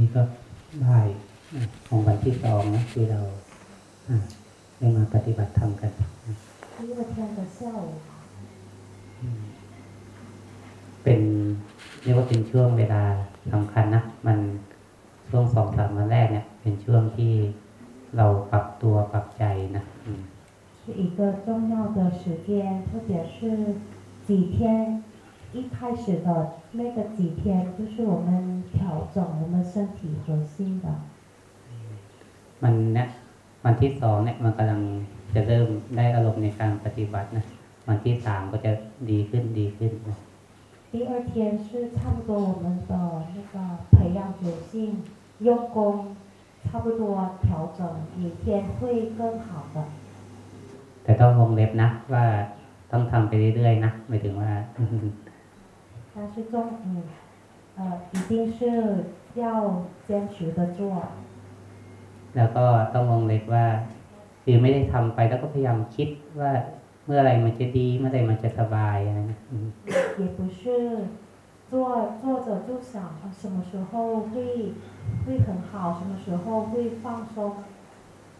นี่ก็บ่ายของวันที่สองนะที่เราอ่าได้มาปฏิบัติธรรมกัน 第二天的下午， เป็นเรียกว่าเป็นช่วงเวลาสำคัญนะ มันช่วงสองสามวันแรกเนี่ย เป็นช่วงที่เราปรับตัวปรับใจนะอืม 是一个重要的时间，特别是几天， 一开始的那个几天，就是我们调整我们身体核心的。 มันเนี่ยวันที่สองเนี่ยมันกำลังจะเริ่มได้อารมณ์ในการปฏิบัตินะวันที่สามก็จะดีขึ้นดีขึ้นนะ 第二天是差不多我们的那个培养决心、用功，差不多调整，明天会更好的。 แต่ต้องวงเล็บนะ ว่าต้องทำไปเรื่อยๆนะหมายถึงว่า 但是重嗯呃一定是要坚持的做。 แล้วก็ต้องวงเล็บว่าคือไม่ได้ทำไปแล้วก็พยายามคิดว่าเมื่อไหรมันจะดีเมื่อไหรมันจะสบายอะไรนะอืม 也不是做做着就想啊什么时候会会很好，什么时候会放松。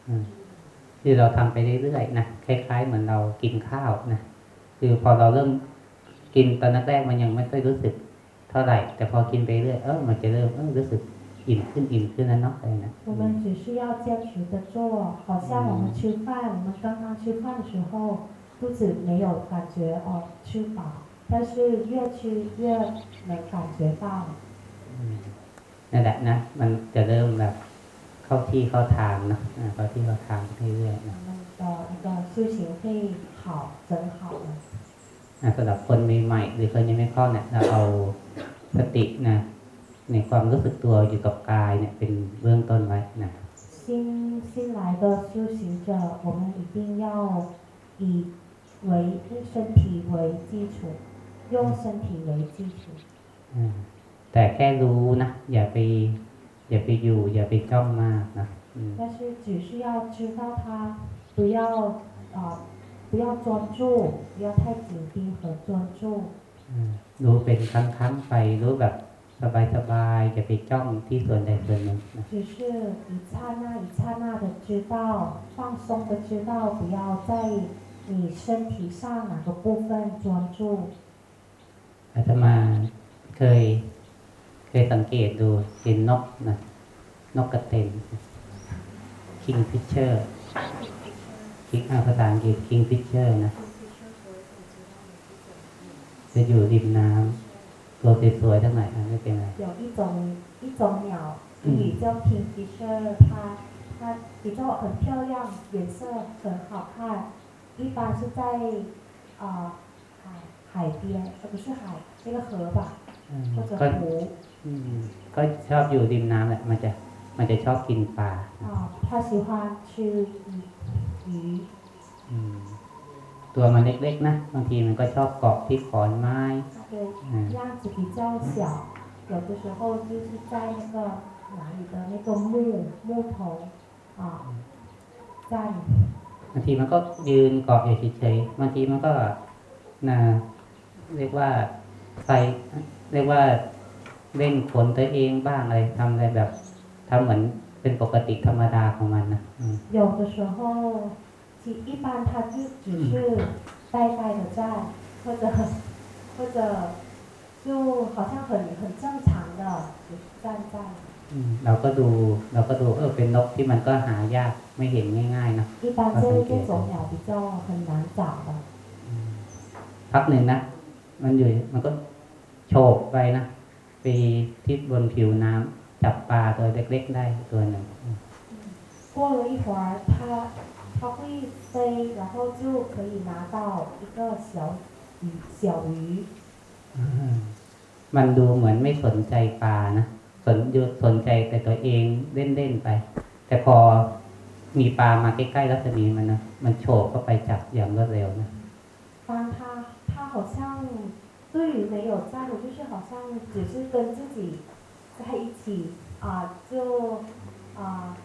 อืมคือเราทำไปเรื่อยๆนะคล้ายๆ เหมือนเรากินข้าวนะคือพอเราเริ่ม กินตอนแรกๆมันยังไม่ค่อยรู้สึก เท่าไหร่ แต่พอกินไปเรื่อยเออมันจะเริ่มเออรู้สึกอิ่มขึ้นอิ่มขึ้นแล้วเนาะอะไรนะ 我们只是要坚持的做，好像我们吃饭，我们刚刚吃饭的时候，肚子没有感觉哦吃饱，但是越吃越能感觉到。 อืมนั่นแหละนะ มันจะเริ่มแบบเข้าที่เข้าทางเนาะอ่าเข้าที่เข้าทางเรื่อยๆ 我 นะ 们的一个修行会好，整好的。 อ่ะสำหรับคนใหม่ๆหรือคนยังไม่เข้าเนี่ยเราเอาสตินะในความรู้สึกตัวอยู่กับกายเนี่ย เป็นเบื้องต้นไว้นะ 新新来的修行者，我们一定要以为身体为基础，用身体为基础。 อ่าแต่แค่รู้นะอย่าไป อย่าไปอยู่ อย่าไปจ้องมากนะอืม 但是只是要知道它，不要啊、 不要专注，不要太紧盯和专注， อ่ารู้เป็นครั้งๆไปรู้แบบสบายๆอย่าไปจ้องที่ส่วนใดส่วนหนึ่งนะ 只是一刹那一刹那的知道，放松的知道，不要在你身体上哪个部分专注。 อาตมาเคย เคยสังเกตดูเห็นนกนะนกกระเต็น king fisher คิงอ่าภาษาอังกฤษ king fisher นะ จะอยู่ริมน้ำตัวสวยๆทั้งหลายอ่ะไม่เป็นไร 有一种一种鸟，嗯语叫 kingfisher，它它比较很漂亮，颜色很好看，一般是在呃海海边，呃不是海，那个河吧， อืม 或 ก็ 者湖 อืมก็ชอบอยู่ริมน้ำแหละ มันจะ มันจะชอบกินปลา 啊，它喜欢吃鱼鱼， อืม ตัวมันเล็กๆนะ บางทีมันก็ชอบเกาะที่ขอนไม้ 它的嗯样子比较小，有的时候就是在那个哪里的那个木木头啊站。 บางทีมันก็ยืนเกาะอยู่เฉยๆ บางทีมันก็นะเรียกว่าใส่เรียกว่าเล่นขนตัวเองบ้างอะไรทำอะไรแบบทำเหมือนเป็นปกติธรรมดาของมันนะอืม 有的时候， 其一般它就只是呆呆的站，或者或者就好像很很正常的只是站在。 อืมเราก็ดู เราก็ดู เออ เป็นนกที่มันก็หายากไม่เห็นง่ายๆนะ 一般这这种鸟比较很难找的， พักหนึ่งนะ มันอยู่ มันก็โฉบไปนะ ไปที่บนผิวน้ำจับปลาตัวเล็กๆได้ตัวหนึ่ง 过了一会儿它 它会飞，然后就可以拿到一个小鱼小鱼， อืมมันดูเหมือนไม่สนใจปลานะ สนอยู่สนใจแต่ตัวเองเล่นๆไป แต่พอมีปลามาใกล้ๆรัศมีมันนะ มันโฉบเข้าไปจับอย่างรวดเร็วนะ 当它它好像对于没有站的，就是好像只是跟自己在一起啊、就啊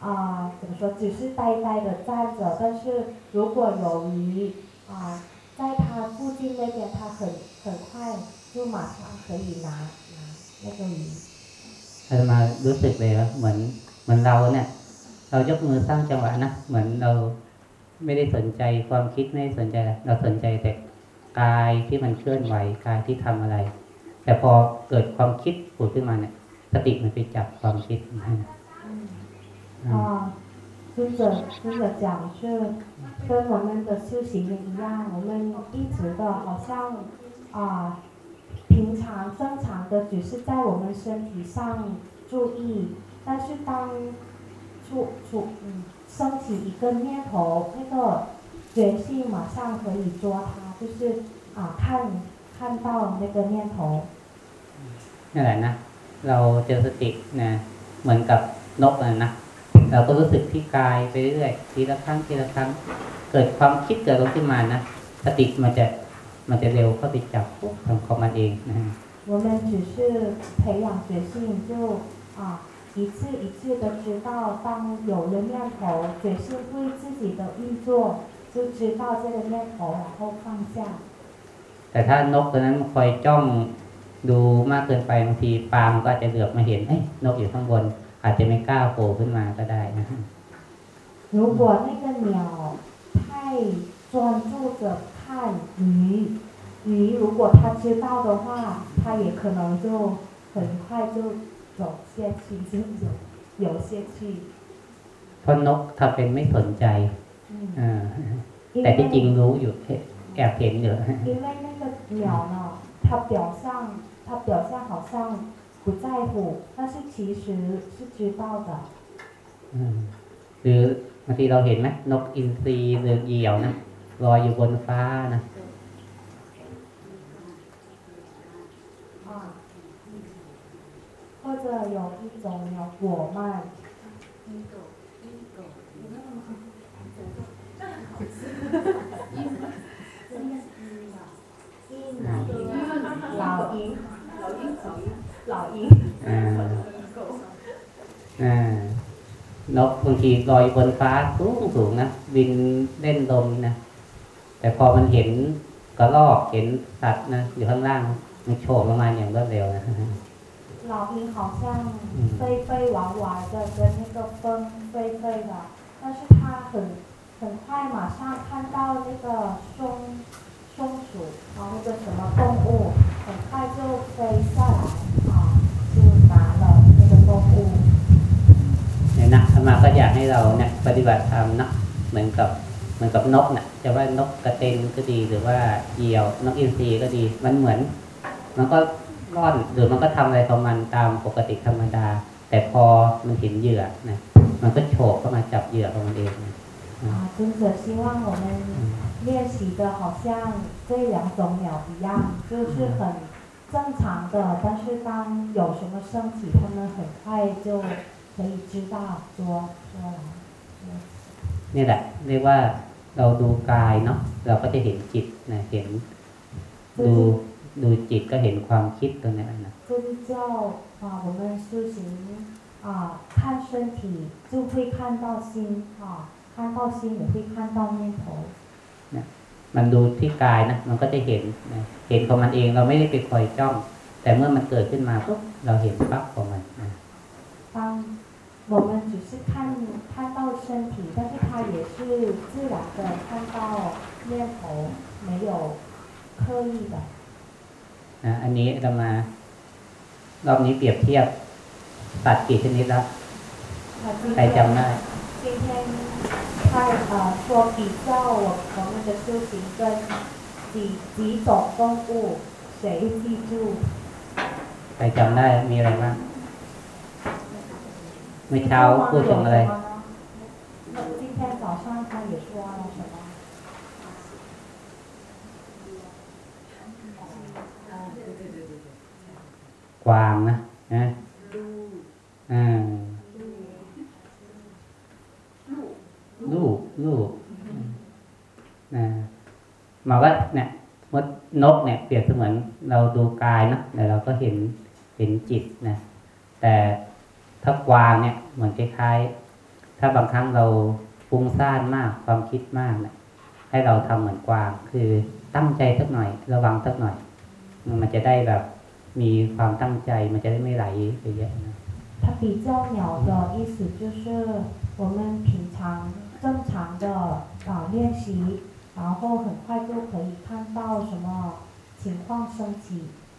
啊、怎么说，只是呆呆的站着，但是如果有鱼啊、在它附近那边，它很很快就马上可以拿拿那个鱼。 อาตมารู้สึกเลยว่าเหมือนเหมือนเราเนี่ย เรายกมือสร้างจังหวะนะเหมือนเราไม่ได้สนใจความคิดไม่ได้สนใจอะไรเราสนใจแต่กายที่มันเคลื่อนไหวกายที่ทำอะไร แต่พอเกิดความคิดผุดขึ้นมาเนี่ย สติมันไปจับความคิดนะอืม 啊，尊者尊者讲是跟我们的修行人一样，我们一直的好像啊、平常正常的只是在我们身体上注意，但是当出出嗯升起一个念头，那个觉性马上可以捉它，就是啊看看到那个念头。 นั่นแหละนะเราเจอสตินะเหมือนกับนกนะนะ เราก็รู้สึกที่กายไปเรื่อยทีละครั้งทีละครั้ง เกิดความคิดเกิดขึ้นมานะสติมันจะมันจะเร็วเข้าไปจับปุ๊บทำของมันเองนะ 我们只是培养觉性，就啊一次一次的知道，当有了念头，觉性会自己的运作，就知道这个念头，然后放下。 แต่ถ้านกตัวนั้นคอยจ้องดูมากเกินไปบางทีปลามันก็อาจจะเหลือบมาเห็นเอ้ยนกอยู่ข้างบน อาจจะไม่กล้าโผล่ขึ้นมาก็ได้นะ 如果那个鸟太专注着看鱼，鱼如果它知道的话，它也可能就很快就走下去，就游游下去。 เพราะนกทำเป็นไม่สนใจ 嗯， อ่า 因 แต่ที่จริง 为 รู้อยู่แอบเห็นอยู่ 因为那个鸟呢，它表象它表象好像 不在乎，但是其实是知道的。 อืมหรือบางทีเราเห็นไหมนกอินทรีหรือเหยี่ยวนะลอยอยู่บนฟ้านะ 啊，或者有一种鸟果鳗，老 นกบางทีลอยบนฟ้าสูงสูงนะบินเล่นลมนะแต่พอมันเห็นกระรอกเห็นสัตว์นะอยู่ข้างล่างมันโฉบลงมาอย่างรวดเร็วนะ 老鹰好像嗯飞飞玩玩的，跟那个风飞飞的，但是它很很快马上看到那个松松鼠，然后那个什么动物，很快就飞 ฏิบัติธรรมนะเหมือนกับเหมือนกับนกนะจะว่านกกระเตนก็ดีหรือว่าเหยี่ยวนกอินทรีก็ดี มันเหมือน มันก็ร่อนหรือมันก็ทำอะไรของมันตามปกติธรรมดา แต่พอมันเห็นเหยื่อนะมันก็โฉบเข้ามาจับเหยื่อของมันเองนะ 啊，尊者希望我们练习的好像这两种鸟一样，就是很正常的，但是当有什么升起，它们很快就可以知道捉捉来。 นี่แหละ เรียกว่าเราดูกายเนาะเราก็จะเห็นจิตนะเห็น ดูดูจิตก็เห็นความคิดตรงนี้นะ 这就叫啊，我们修行啊，看身体就会看到心啊，看到心也会看到念头。 มันดูที่กายนะมันก็จะเห็นนะเห็นของมันเองเราไม่ได้ไปคอยจ้อง แต่เมื่อมันเกิดขึ้นมาปุ๊บเราเห็นปั๊บของมันนะ 当 我们只是看看到身体，但是它也是自然的看到念头，没有刻意的。 นะอันนี้เรามา รอบนี้เปรียบเทียบตัดกี่ชนิดแล้ว 那今 ใครจำ 天 ได้ 今天看呃说比较我我们的修行跟几几种动物，谁记住？ ใครจำได้มีอะไรบ้าง เม่เช้าพูดถึงอะไรกวางนะนะอ่าลูกลูกนะมาว่าเนี่ยมดนกเนี่ย เปรียบเสมือนเราดูกายนะแต่เราก็เห็นเห็นจิตนะแต่ ถ้ากวางเนี่ย เหมือนคล้ายๆ ถ้าบางครั้งเราฟุ้งซ่านมากความคิดมากเนี่ยให้เราทำเหมือนกวาง คือตั้งใจสักหน่อย ระวังสักหน่อย มันจะได้แบบ มีความตั้งใจมันจะได้ไม่ไหลไปเยอะนะ 啊， 它比较鸟的意思就是我们平常正常的啊练习，然后很快就可以看到什么情况升级。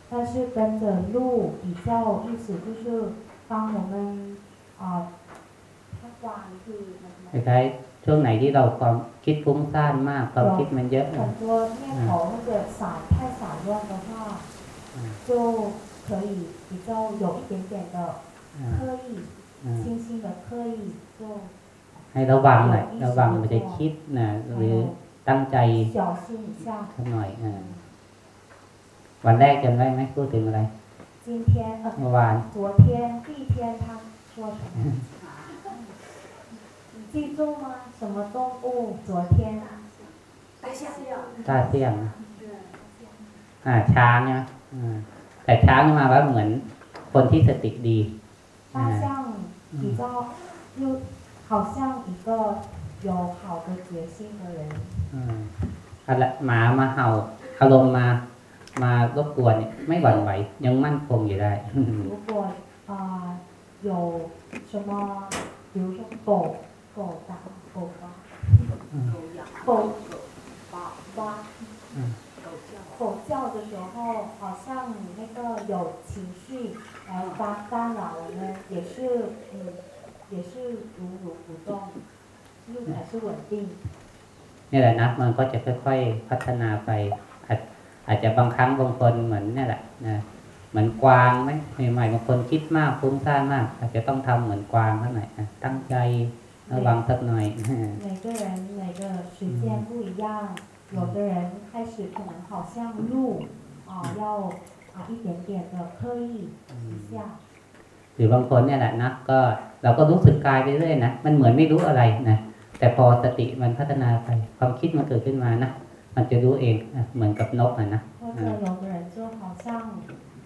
但是跟着路比较意思就是 当我们啊，它关คือ คล้ายๆช่วงไหนที่เราความคิดฟุ้งซ่านมากความคิดมันเยอะ 很多念头那个散太散乱的话，嗯就可以比较有一点点的 อ่า 刻意， อ่า 轻轻的刻意就 ให้ระวังหน่อยระวังมันจะคิดนะหรือตั้งใจ 小心一下。 สักหน่อยอ่าวันแรกจำได้ไหมพูดถึงอะไร 今天呃， เมื่อวาน 昨天第一天他说什么？你记住吗？什么动物？昨天大象， ตาเสี่ยงนะอ่า ช้างใช่ไหมอ่าแต่ช้างมาว่าเหมือนคนที่สติดี 大象比较又好像一个有好的决心的人。 อืมอะไรหมามาเห่าอารมณ์มา มารบกวนเนี่ยไม่หวั่นไหว ยังมั่นคงอยู่ได้ 如果啊、有什么，比如说狗狗打狗抓狗咬，狗抱，抓嗯狗叫，狗叫的时候，好像你那个有情绪来干干扰我们，也是嗯，也是如如不动，路还是稳定。 นี่แหละนะมันก็จะค่อยๆพัฒนาไป อาจอาจจะบางครั้งบางคนเหมือนนี่แหละนะเหมือนกวางไหมใหม่ๆบางคนคิดมากฟุ้งซ่านมาก อาจจะต้องทำเหมือนกวางเท่าไหร่อยนะตั้งใจระวังสักหน่อย 每个人每个时间不一样，有的人开始可能好像路啊、要啊一点点的刻意一下， หรือบางคนเนี่ยแหละนะก็เราก็รู้สึกกายไปเรื่อยนะมันเหมือนไม่รู้อะไรนะแต่พอสติมันพัฒนาไป ความคิดมันเกิดขึ้นมานะ มันจะรู้เองนะเหมือนกับนกอะนะ 或者有的人就好像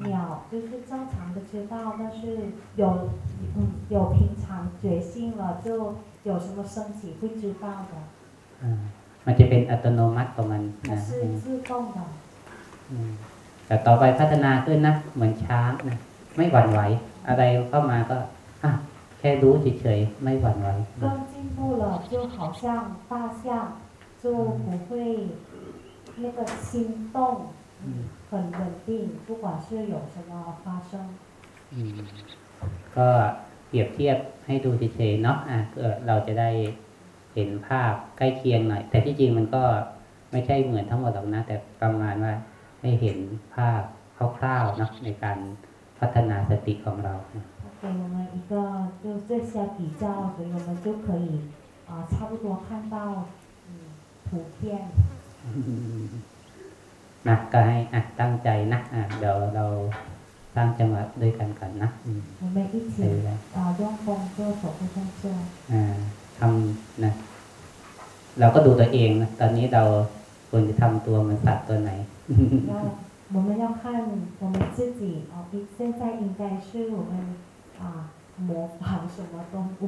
鸟，就是正常的知道，但是有嗯有平常觉性了，就有什么升起会知道的， อ่ามันจะเป็นอัตโนมัติของมัน 它 นะ 是自动的。 อืมแต่ต่อไปพัฒนาขึ้นนะเหมือนช้างนะไม่หวั่นไหว อะไรเข้ามาก็อ่ะแค่รู้เฉยๆไม่หวั่นไหวนะ 更进步了，就好像大象，就不会 那个心动，嗯，很稳定，不管是有什么发生。 อืมก็เปรียบเทียบให้ดูเฉยๆเนาะอ่ะเออเราจะได้เห็นภาพใกล้เคียงหน่อย แต่ที่จริงมันก็ไม่ใช่เหมือนทั้งหมดหรอกนะ แต่ประมาณว่าให้เห็นภาพคร่าวๆเนาะในการพัฒนาสติของเรานะ 给我们一个就这些比较，所以我们就可以啊、差不多看到嗯图片。 นะก็ให้อ่ะตั้งใจนะอ่ะเดี๋ยวเราสร้างจังหวะด้วยกันก่อนนะอืม 我们一 ไป 起 เลย 啊用功做手部动作。 อ่าทำนะ เราก็ดูตัวเองนะตอนนี้เราควรจะทำตัวเหมือนสัตว์ตัวไหน 要我们要看我们自己哦，一现在应该是我们啊模仿什么动物。